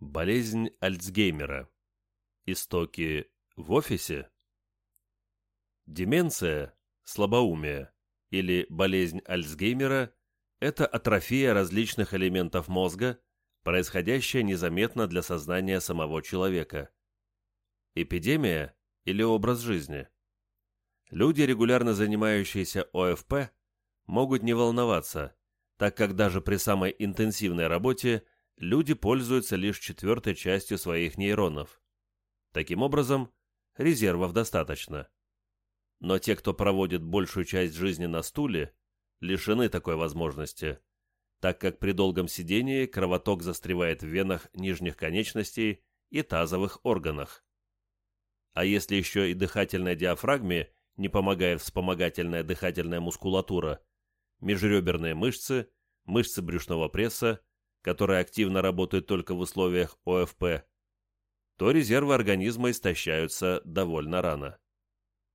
Болезнь Альцгеймера. Истоки в офисе? Деменция, слабоумие или болезнь Альцгеймера – это атрофия различных элементов мозга, происходящая незаметно для сознания самого человека. Эпидемия или образ жизни? Люди, регулярно занимающиеся ОФП, могут не волноваться, так как даже при самой интенсивной работе – люди пользуются лишь четвертой частью своих нейронов. Таким образом, резервов достаточно. Но те, кто проводит большую часть жизни на стуле, лишены такой возможности, так как при долгом сидении кровоток застревает в венах нижних конечностей и тазовых органах. А если еще и дыхательной диафрагме не помогает вспомогательная дыхательная мускулатура, межреберные мышцы, мышцы брюшного пресса, которые активно работают только в условиях ОФП, то резервы организма истощаются довольно рано.